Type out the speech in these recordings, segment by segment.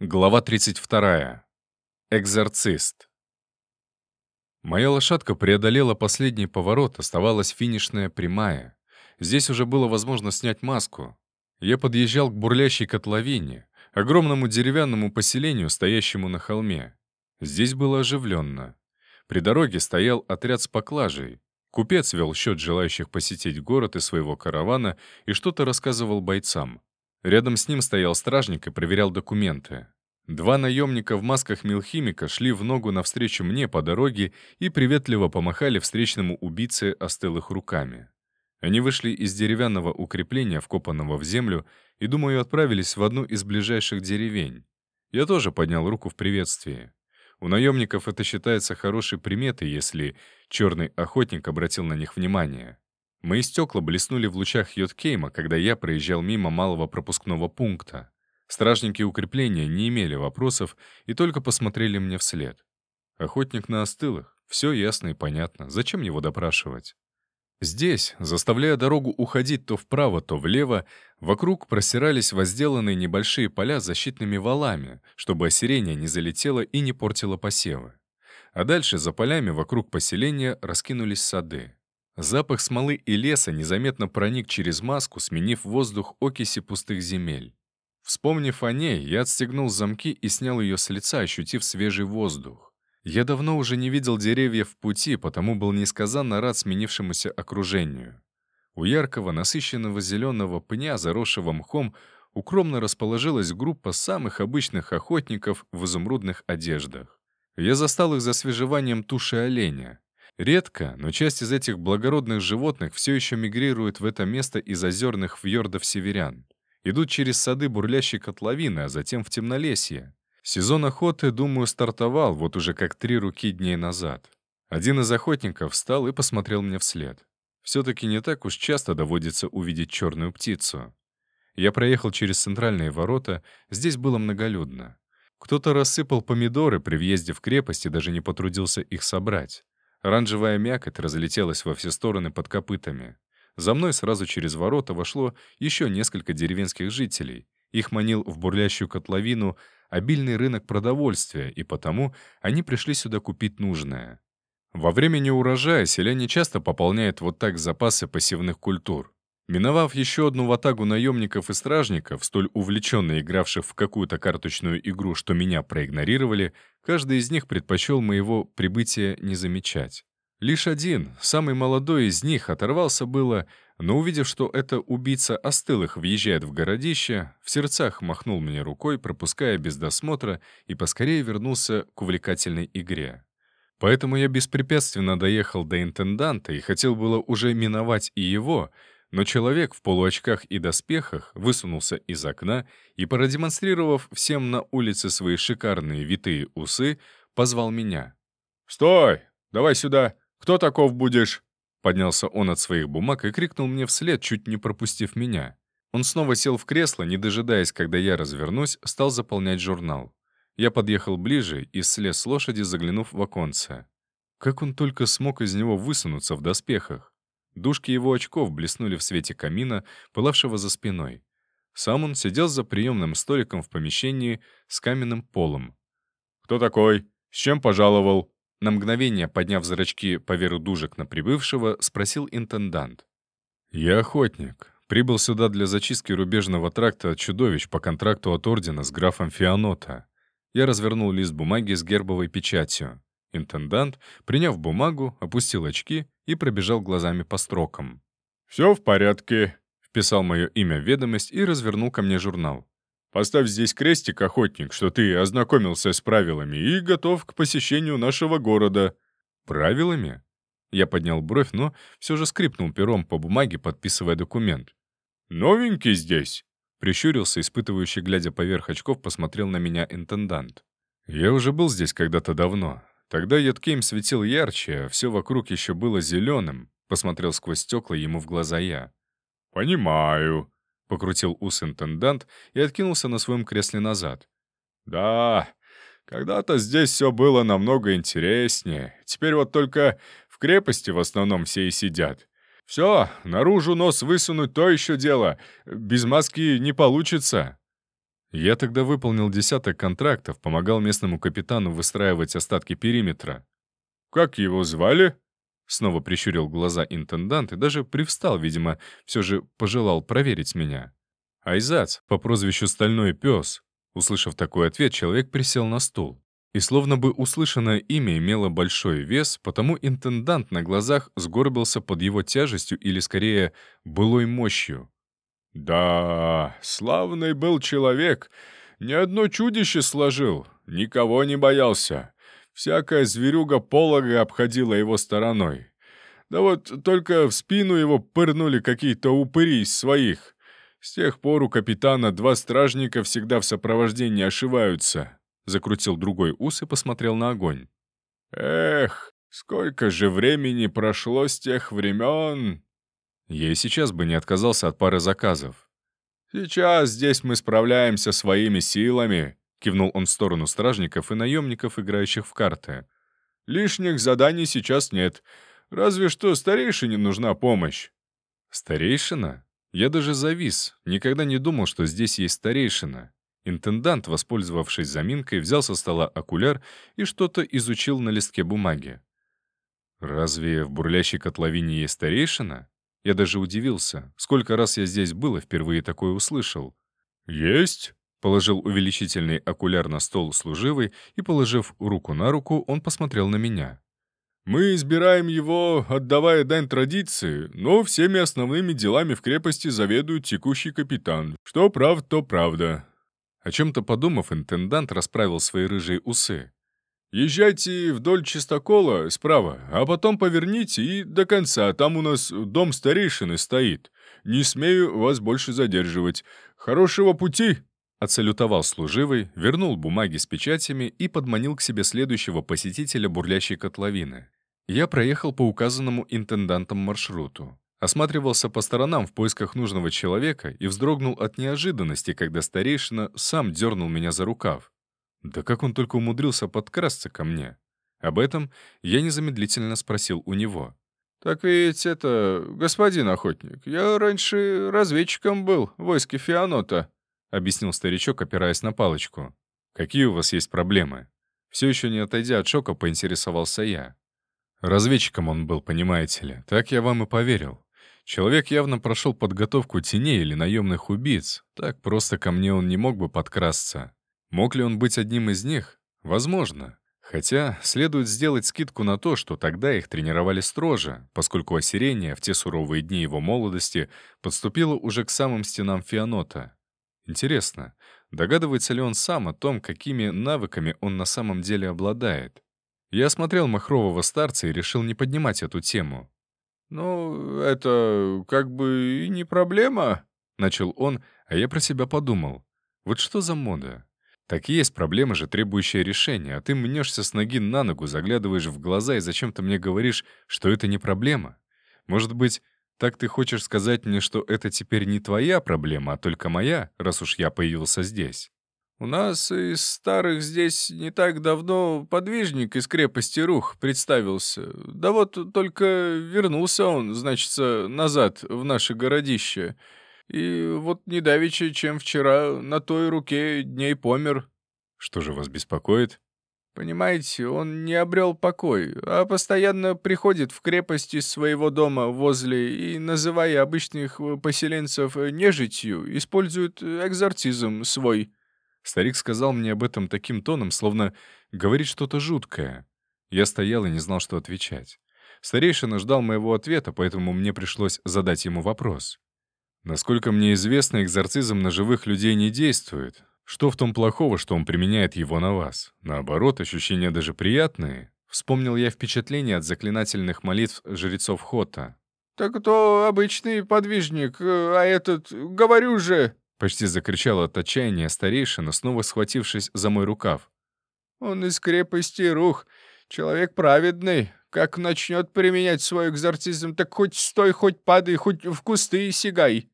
Глава 32. Экзорцист. Моя лошадка преодолела последний поворот, оставалась финишная прямая. Здесь уже было возможно снять маску. Я подъезжал к бурлящей котловине, огромному деревянному поселению, стоящему на холме. Здесь было оживленно. При дороге стоял отряд с поклажей. Купец вел счет желающих посетить город из своего каравана и что-то рассказывал бойцам. Рядом с ним стоял стражник и проверял документы. Два наемника в масках милхимика шли в ногу навстречу мне по дороге и приветливо помахали встречному убийце остылых руками. Они вышли из деревянного укрепления, вкопанного в землю, и, думаю, отправились в одну из ближайших деревень. Я тоже поднял руку в приветствии. У наемников это считается хорошей приметой, если черный охотник обратил на них внимание. Мои стекла блеснули в лучах Йоткейма, когда я проезжал мимо малого пропускного пункта. Стражники укрепления не имели вопросов и только посмотрели мне вслед. Охотник на остылых. Все ясно и понятно. Зачем его допрашивать? Здесь, заставляя дорогу уходить то вправо, то влево, вокруг просирались возделанные небольшие поля защитными валами, чтобы осирение не залетело и не портило посевы. А дальше за полями вокруг поселения раскинулись сады. Запах смолы и леса незаметно проник через маску, сменив воздух окиси пустых земель. Вспомнив о ней, я отстегнул замки и снял ее с лица, ощутив свежий воздух. Я давно уже не видел деревьев в пути, потому был несказанно рад сменившемуся окружению. У яркого, насыщенного зеленого пня, заросшего мхом, укромно расположилась группа самых обычных охотников в изумрудных одеждах. Я застал их за свежеванием туши оленя. Редко, но часть из этих благородных животных все еще мигрирует в это место из озерных фьордов северян. Идут через сады бурлящей котловины, а затем в темнолесье. Сезон охоты, думаю, стартовал вот уже как три руки дней назад. Один из охотников встал и посмотрел мне вслед. Все-таки не так уж часто доводится увидеть черную птицу. Я проехал через центральные ворота, здесь было многолюдно. Кто-то рассыпал помидоры при въезде в крепость и даже не потрудился их собрать. Оранжевая мякоть разлетелась во все стороны под копытами. За мной сразу через ворота вошло еще несколько деревенских жителей. Их манил в бурлящую котловину обильный рынок продовольствия, и потому они пришли сюда купить нужное. Во время неурожая селяне часто пополняют вот так запасы посевных культур. Миновав еще одну ватагу наемников и стражников, столь увлеченно игравших в какую-то карточную игру, что меня проигнорировали, каждый из них предпочел моего прибытия не замечать. Лишь один, самый молодой из них, оторвался было, но увидев, что это убийца остылых въезжает в городище, в сердцах махнул мне рукой, пропуская без досмотра, и поскорее вернулся к увлекательной игре. Поэтому я беспрепятственно доехал до интенданта и хотел было уже миновать и его — но человек в полуочках и доспехах высунулся из окна и, продемонстрировав всем на улице свои шикарные витые усы, позвал меня. «Стой! Давай сюда! Кто таков будешь?» Поднялся он от своих бумаг и крикнул мне вслед, чуть не пропустив меня. Он снова сел в кресло, не дожидаясь, когда я развернусь, стал заполнять журнал. Я подъехал ближе и слез с лошади, заглянув в оконце. Как он только смог из него высунуться в доспехах? Дужки его очков блеснули в свете камина, пылавшего за спиной. Сам он сидел за приемным столиком в помещении с каменным полом. «Кто такой? С чем пожаловал?» На мгновение, подняв зрачки поверх дужек на прибывшего, спросил интендант. «Я охотник. Прибыл сюда для зачистки рубежного тракта от чудовищ по контракту от Ордена с графом Фианота. Я развернул лист бумаги с гербовой печатью. Интендант, приняв бумагу, опустил очки и пробежал глазами по строкам. «Все в порядке», — вписал мое имя в ведомость и развернул ко мне журнал. «Поставь здесь крестик, охотник, что ты ознакомился с правилами и готов к посещению нашего города». «Правилами?» Я поднял бровь, но все же скрипнул пером по бумаге, подписывая документ. «Новенький здесь?» Прищурился, испытывающий, глядя поверх очков, посмотрел на меня интендант. «Я уже был здесь когда-то давно. Тогда Йоткейм светил ярче, а все вокруг еще было зеленым. Посмотрел сквозь стекла ему в глаза я. «Понимаю», — покрутил ус интендант и откинулся на своем кресле назад. «Да, когда-то здесь все было намного интереснее. Теперь вот только в крепости в основном все и сидят. Все, наружу нос высунуть то еще дело. Без маски не получится». Я тогда выполнил десяток контрактов, помогал местному капитану выстраивать остатки периметра. «Как его звали?» Снова прищурил глаза интендант и даже привстал, видимо, все же пожелал проверить меня. «Айзац, по прозвищу Стальной Пес». Услышав такой ответ, человек присел на стул. И словно бы услышанное имя имело большой вес, потому интендант на глазах сгорбился под его тяжестью или, скорее, былой мощью. «Да, славный был человек. Ни одно чудище сложил, никого не боялся. Всякая зверюга полога обходила его стороной. Да вот только в спину его пырнули какие-то упыри из своих. С тех пор у капитана два стражника всегда в сопровождении ошиваются. Закрутил другой ус и посмотрел на огонь. Эх, сколько же времени прошло с тех времен. Я и сейчас бы не отказался от пары заказов. Сейчас здесь мы справляемся своими силами, кивнул он в сторону стражников и наемников, играющих в карты. Лишних заданий сейчас нет. Разве что старейшине нужна помощь. Старейшина? Я даже завис, никогда не думал, что здесь есть старейшина. Интендант, воспользовавшись заминкой, взял со стола окуляр и что-то изучил на листке бумаги. «Разве в бурлящей котловине есть старейшина?» Я даже удивился. Сколько раз я здесь был и впервые такое услышал. «Есть?» — положил увеличительный окуляр на стол служивый, и, положив руку на руку, он посмотрел на меня. Мы избираем его, отдавая дань традиции, но всеми основными делами в крепости заведует текущий капитан. Что правда, то правда». О чем-то подумав, интендант расправил свои рыжие усы. «Езжайте вдоль чистокола справа, а потом поверните и до конца, там у нас дом старейшины стоит. Не смею вас больше задерживать. Хорошего пути!» Отсалютовал служивый, вернул бумаги с печатями и подманил к себе следующего посетителя бурлящей котловины. Я проехал по указанному интендантом маршруту. Осматривался по сторонам в поисках нужного человека и вздрогнул от неожиданности, когда старейшина сам дернул меня за рукав. Да как он только умудрился подкрасться ко мне? Об этом я незамедлительно спросил у него. «Так ведь это, господин охотник, я раньше разведчиком был в войске Фианота», — объяснил старичок, опираясь на палочку. «Какие у вас есть проблемы?» Все еще не отойдя от шока, поинтересовался я. Разведчиком он был, понимаете ли. Так я вам и поверил. Человек явно прошел подготовку теней или наемных убийц. Так просто ко мне он не мог бы подкрасться. Мог ли он быть одним из них? Возможно. Хотя следует сделать скидку на то, что тогда их тренировали строже, поскольку осирение в те суровые дни его молодости подступило уже к самым стенам Фианота. Интересно, догадывается ли он сам о том, какими навыками он на самом деле обладает? Я осмотрел махрового старца и решил не поднимать эту тему. «Ну, это как бы и не проблема», — начал он, а я про себя подумал. Вот что за мода? Так есть проблема же, требующая решения, а ты мнешься с ноги на ногу, заглядываешь в глаза и зачем-то мне говоришь, что это не проблема. Может быть, так ты хочешь сказать мне, что это теперь не твоя проблема, а только моя, раз уж я появился здесь? У нас из старых здесь не так давно подвижник из крепости Рух представился. Да вот только вернулся он, значится, назад в наше городище. И вот недавеча, чем вчера, на той руке дней помер. Что же вас беспокоит? Понимаете, он не обрел покой, а постоянно приходит в крепость из своего дома возле и, называя обычных поселенцев нежитью, использует экзорцизм свой — Старик сказал мне об этом таким тоном, словно говорит что-то жуткое. Я стоял и не знал, что отвечать. Старейшина ждал моего ответа, поэтому мне пришлось задать ему вопрос. Насколько мне известно, экзорцизм на живых людей не действует. Что в том плохого, что он применяет его на вас? Наоборот, ощущения даже приятные. Вспомнил я впечатление от заклинательных молитв жрецов Хота. «Так то обычный подвижник, а этот, говорю же...» Почти закричал от отчаяния старейшина, снова схватившись за мой рукав. «Он из крепости Рух, человек праведный. Как начнет применять свой экзорцизм, так хоть стой, хоть падай, хоть в кусты и сигай».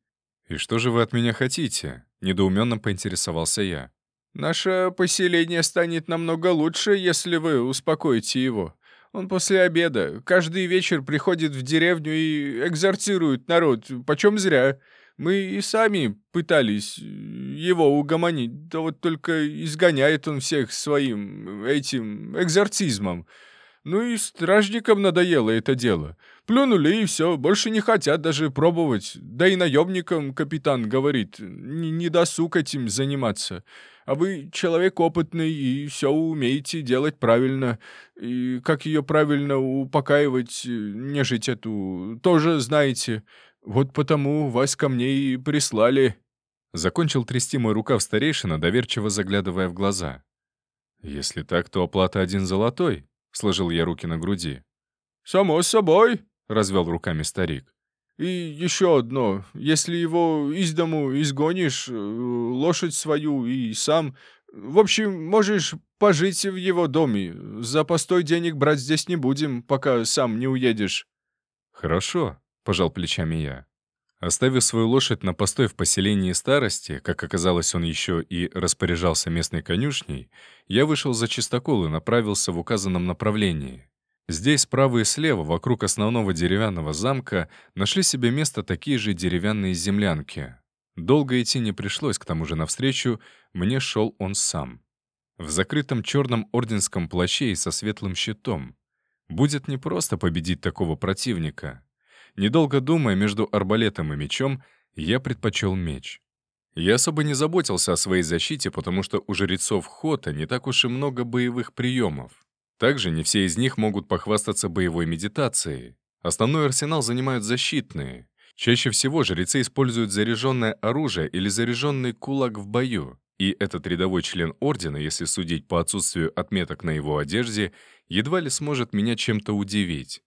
«И что же вы от меня хотите?» — недоуменно поинтересовался я. «Наше поселение станет намного лучше, если вы успокоите его. Он после обеда каждый вечер приходит в деревню и экзорцирует народ, почем зря. Мы и сами пытались его угомонить, да вот только изгоняет он всех своим этим экзорцизмом. Ну и стражникам надоело это дело. Плюнули и все, больше не хотят даже пробовать. Да и наемникам капитан говорит, не, досуг этим заниматься. А вы человек опытный и все умеете делать правильно. И как ее правильно упокаивать, нежить эту, тоже знаете. Вот потому вас ко мне и прислали». Закончил трясти мой рукав старейшина, доверчиво заглядывая в глаза. «Если так, то оплата один золотой», Сложил я руки на груди. «Само собой», — развел руками старик. «И еще одно. Если его из дому изгонишь, э, лошадь свою и сам... В общем, можешь пожить в его доме. За постой денег брать здесь не будем, пока сам не уедешь». «Хорошо», — пожал плечами я. Оставив свою лошадь на постой в поселении старости, как оказалось, он еще и распоряжался местной конюшней, я вышел за чистокол и направился в указанном направлении. Здесь справа и слева, вокруг основного деревянного замка, нашли себе место такие же деревянные землянки. Долго идти не пришлось, к тому же навстречу мне шел он сам. В закрытом черном орденском плаще и со светлым щитом. Будет непросто победить такого противника. Недолго думая между арбалетом и мечом, я предпочел меч. Я особо не заботился о своей защите, потому что у жрецов Хота не так уж и много боевых приемов. Также не все из них могут похвастаться боевой медитацией. Основной арсенал занимают защитные. Чаще всего жрецы используют заряженное оружие или заряженный кулак в бою, и этот рядовой член Ордена, если судить по отсутствию отметок на его одежде, едва ли сможет меня чем-то удивить.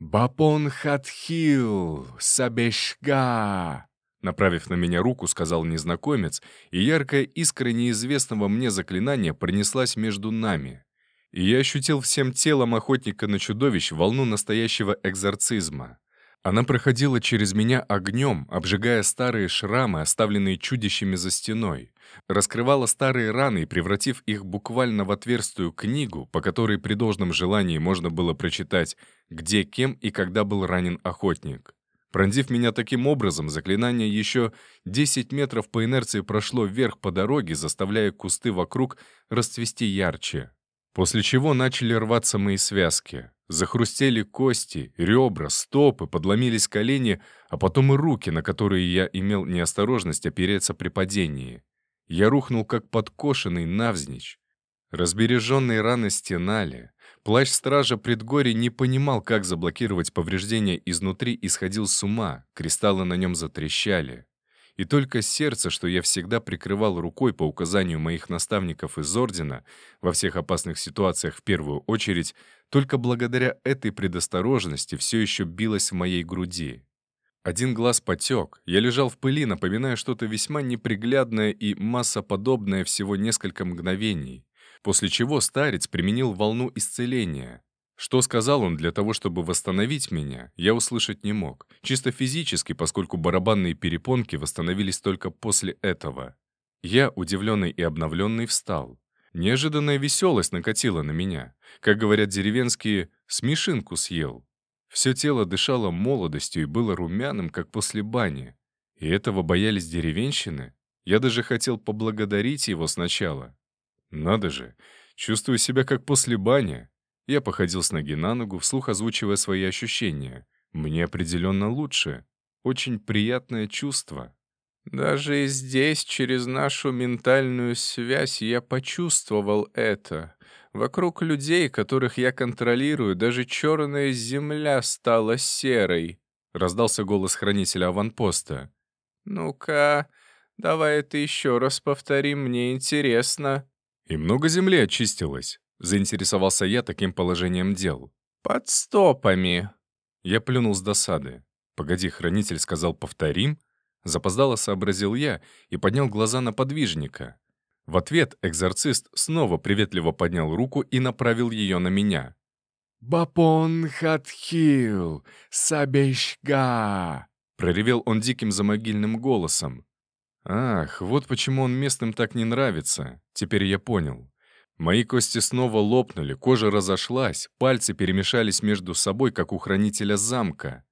«Бапон хатхил, сабешга!» Направив на меня руку, сказал незнакомец, и яркая искра неизвестного мне заклинания пронеслась между нами. И я ощутил всем телом охотника на чудовищ волну настоящего экзорцизма. Она проходила через меня огнем, обжигая старые шрамы, оставленные чудищами за стеной, раскрывала старые раны превратив их буквально в отверстую книгу, по которой при должном желании можно было прочитать, где, кем и когда был ранен охотник. Пронзив меня таким образом, заклинание еще 10 метров по инерции прошло вверх по дороге, заставляя кусты вокруг расцвести ярче. После чего начали рваться мои связки. Захрустели кости, ребра, стопы, подломились колени, а потом и руки, на которые я имел неосторожность опереться при падении. Я рухнул, как подкошенный, навзничь. Разбереженные раны стенали. Плащ стража предгорий не понимал, как заблокировать повреждения изнутри и сходил с ума, кристаллы на нем затрещали. И только сердце, что я всегда прикрывал рукой по указанию моих наставников из Ордена, во всех опасных ситуациях в первую очередь, только благодаря этой предосторожности все еще билось в моей груди. Один глаз потек, я лежал в пыли, напоминая что-то весьма неприглядное и массоподобное всего несколько мгновений, после чего старец применил волну исцеления. Что сказал он для того, чтобы восстановить меня, я услышать не мог. Чисто физически, поскольку барабанные перепонки восстановились только после этого. Я, удивленный и обновленный, встал. Неожиданная веселость накатила на меня. Как говорят деревенские, смешинку съел. Все тело дышало молодостью и было румяным, как после бани. И этого боялись деревенщины? Я даже хотел поблагодарить его сначала. Надо же, чувствую себя как после бани. Я походил с ноги на ногу, вслух озвучивая свои ощущения. Мне определенно лучше. Очень приятное чувство. Даже здесь, через нашу ментальную связь, я почувствовал это. Вокруг людей, которых я контролирую, даже черная земля стала серой. Раздался голос хранителя аванпоста. «Ну-ка, давай это еще раз повторим, мне интересно». И много земли очистилось. Заинтересовался я таким положением дел. «Под стопами». Я плюнул с досады. «Погоди, хранитель сказал, повторим?» Запоздало сообразил я и поднял глаза на подвижника. В ответ экзорцист снова приветливо поднял руку и направил ее на меня. «Бапон хатхил, сабешга!» Проревел он диким замогильным голосом. Ах, вот почему он местным так не нравится. Теперь я понял. Мои кости снова лопнули, кожа разошлась, пальцы перемешались между собой, как у хранителя замка.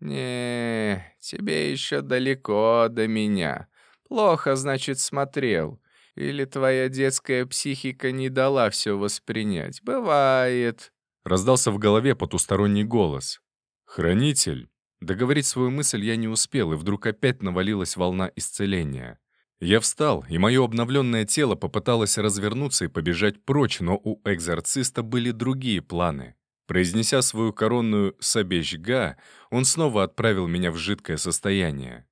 «Не, тебе еще далеко до меня. Плохо, значит, смотрел. Или твоя детская психика не дала все воспринять. Бывает». Раздался в голове потусторонний голос. «Хранитель». Договорить свою мысль я не успел, и вдруг опять навалилась волна исцеления. Я встал, и мое обновленное тело попыталось развернуться и побежать прочь, но у экзорциста были другие планы. Произнеся свою коронную «сабежга», он снова отправил меня в жидкое состояние.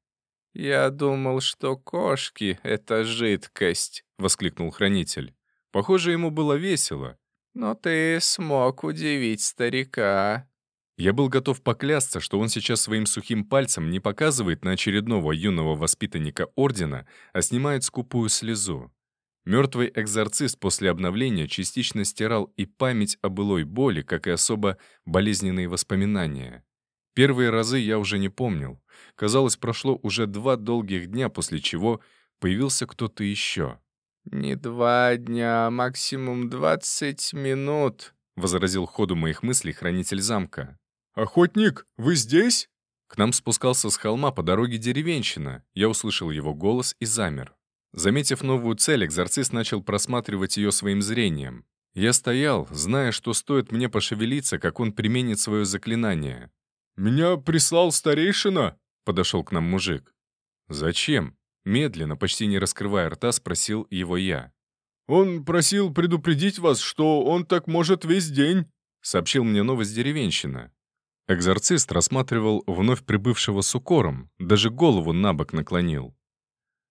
«Я думал, что кошки — это жидкость», — воскликнул хранитель. Похоже, ему было весело. «Но ты смог удивить старика». Я был готов поклясться, что он сейчас своим сухим пальцем не показывает на очередного юного воспитанника Ордена, а снимает скупую слезу. Мертвый экзорцист после обновления частично стирал и память о былой боли, как и особо болезненные воспоминания. Первые разы я уже не помнил. Казалось, прошло уже два долгих дня, после чего появился кто-то еще. «Не два дня, а максимум двадцать минут», — возразил ходу моих мыслей хранитель замка. «Охотник, вы здесь?» К нам спускался с холма по дороге деревенщина. Я услышал его голос и замер. Заметив новую цель, экзорцист начал просматривать ее своим зрением. Я стоял, зная, что стоит мне пошевелиться, как он применит свое заклинание. «Меня прислал старейшина?» — подошел к нам мужик. «Зачем?» — медленно, почти не раскрывая рта, спросил его я. «Он просил предупредить вас, что он так может весь день», — сообщил мне новость деревенщина. Экзорцист рассматривал вновь прибывшего с укором, даже голову на бок наклонил.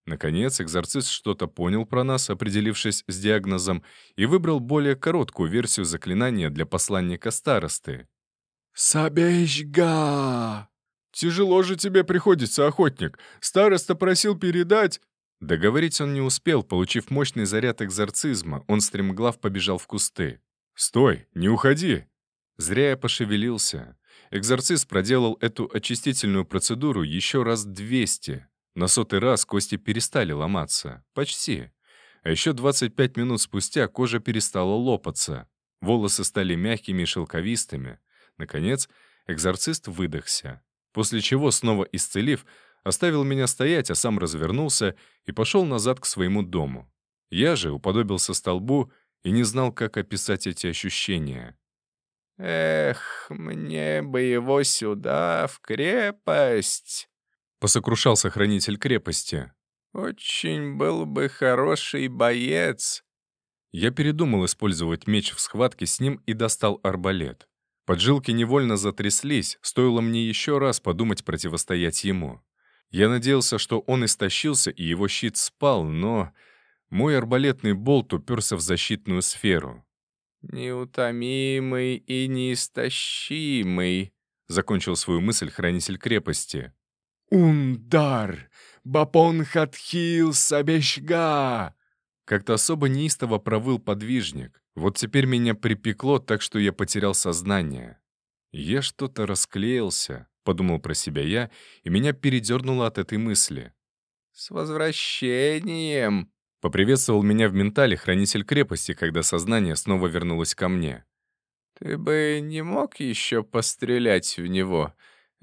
Наконец, экзорцист что-то понял про нас, определившись с диагнозом, и выбрал более короткую версию заклинания для посланника старосты. «Сабежга!» «Тяжело же тебе приходится, охотник. Староста просил передать...» Договорить он не успел, получив мощный заряд экзорцизма, он стремглав побежал в кусты. «Стой, не уходи!» Зря я пошевелился. Экзорцист проделал эту очистительную процедуру еще раз 200. На сотый раз кости перестали ломаться. Почти. А еще 25 минут спустя кожа перестала лопаться. Волосы стали мягкими и шелковистыми. Наконец, экзорцист выдохся. После чего, снова исцелив, оставил меня стоять, а сам развернулся и пошел назад к своему дому. Я же уподобился столбу и не знал, как описать эти ощущения. «Эх, мне бы его сюда, в крепость!» Посокрушался хранитель крепости. «Очень был бы хороший боец!» Я передумал использовать меч в схватке с ним и достал арбалет. Поджилки невольно затряслись, стоило мне еще раз подумать противостоять ему. Я надеялся, что он истощился и его щит спал, но мой арбалетный болт уперся в защитную сферу. «Неутомимый и неистощимый», — закончил свою мысль хранитель крепости. «Ундар! Бапон хатхил сабешга!» Как-то особо неистово провыл подвижник. Вот теперь меня припекло так, что я потерял сознание. Я что-то расклеился, подумал про себя я, и меня передернуло от этой мысли. «С возвращением!» Поприветствовал меня в ментале хранитель крепости, когда сознание снова вернулось ко мне. «Ты бы не мог еще пострелять в него?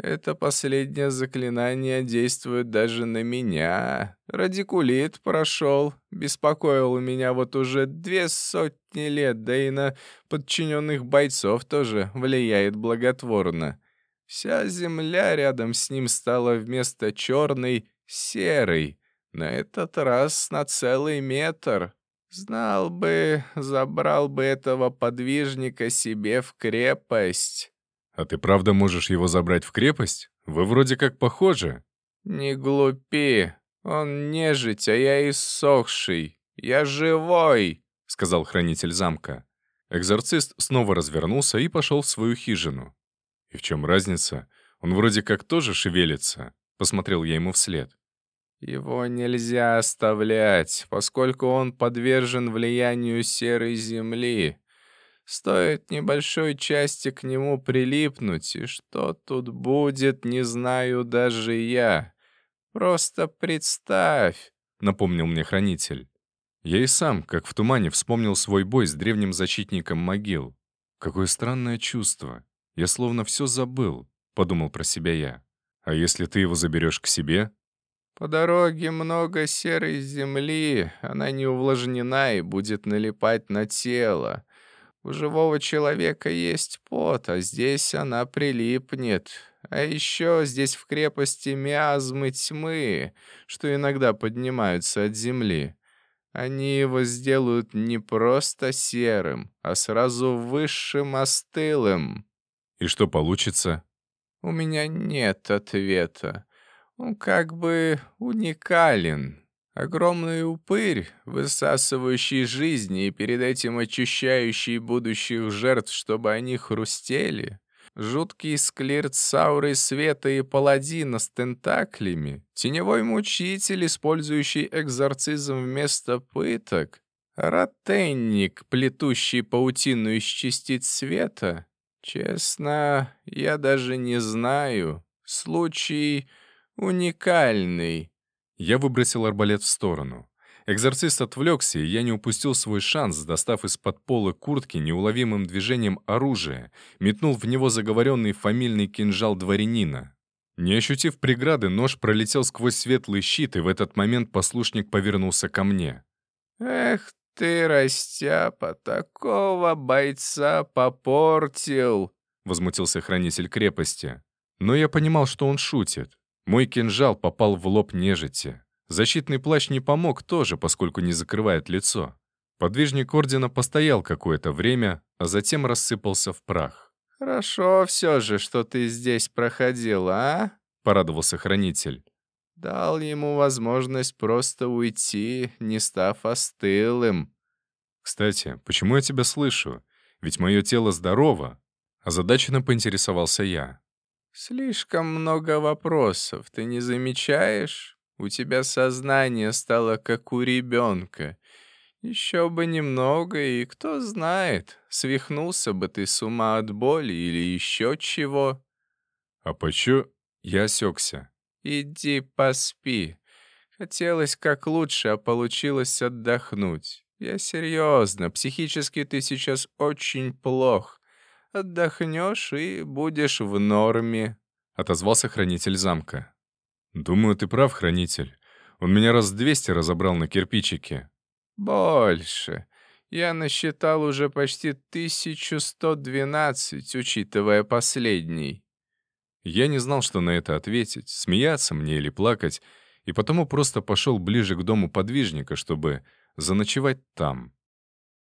Это последнее заклинание действует даже на меня. Радикулит прошел, беспокоил меня вот уже две сотни лет, да и на подчиненных бойцов тоже влияет благотворно. Вся земля рядом с ним стала вместо черной серой. На этот раз на целый метр. Знал бы, забрал бы этого подвижника себе в крепость. А ты правда можешь его забрать в крепость? Вы вроде как похожи. Не глупи. Он нежить, а я иссохший. Я живой, сказал хранитель замка. Экзорцист снова развернулся и пошел в свою хижину. И в чем разница? Он вроде как тоже шевелится. Посмотрел я ему вслед. Его нельзя оставлять, поскольку он подвержен влиянию серой земли. Стоит небольшой части к нему прилипнуть, и что тут будет, не знаю даже я. Просто представь, — напомнил мне хранитель. Я и сам, как в тумане, вспомнил свой бой с древним защитником могил. Какое странное чувство. Я словно все забыл. подумал про себя я. «А если ты его заберешь к себе?» «По дороге много серой земли, она не увлажнена и будет налипать на тело. У живого человека есть пот, а здесь она прилипнет. А еще здесь в крепости миазмы тьмы, что иногда поднимаются от земли. Они его сделают не просто серым, а сразу высшим остылым. И что получится? У меня нет ответа. Он как бы уникален. Огромный упырь, высасывающий жизни и перед этим очищающий будущих жертв, чтобы они хрустели. Жуткий склирт сауры света и паладина с тентаклями. Теневой мучитель, использующий экзорцизм вместо пыток. Ротенник, плетущий паутину из частиц света. Честно, я даже не знаю. Случай уникальный. Я выбросил арбалет в сторону. Экзорцист отвлекся, и я не упустил свой шанс, достав из-под пола куртки неуловимым движением оружия, метнул в него заговоренный фамильный кинжал дворянина. Не ощутив преграды, нож пролетел сквозь светлый щит, и в этот момент послушник повернулся ко мне. «Эх ты, растяпа, такого бойца попортил!» — возмутился хранитель крепости. Но я понимал, что он шутит. Мой кинжал попал в лоб нежити. Защитный плащ не помог тоже, поскольку не закрывает лицо. Подвижник Ордена постоял какое-то время, а затем рассыпался в прах. «Хорошо все же, что ты здесь проходил, а?» — порадовался Хранитель. «Дал ему возможность просто уйти, не став остылым». «Кстати, почему я тебя слышу? Ведь мое тело здорово». Озадаченно поинтересовался я. «Слишком много вопросов, ты не замечаешь? У тебя сознание стало как у ребенка. Еще бы немного, и кто знает, свихнулся бы ты с ума от боли или еще чего». «А почему?» Я осекся. «Иди поспи. Хотелось как лучше, а получилось отдохнуть. Я серьезно, психически ты сейчас очень плох. Отдохнешь и будешь в норме», — отозвался хранитель замка. «Думаю, ты прав, хранитель. Он меня раз двести разобрал на кирпичике». «Больше. Я насчитал уже почти 1112, учитывая последний». Я не знал, что на это ответить, смеяться мне или плакать, и потому просто пошел ближе к дому подвижника, чтобы заночевать там.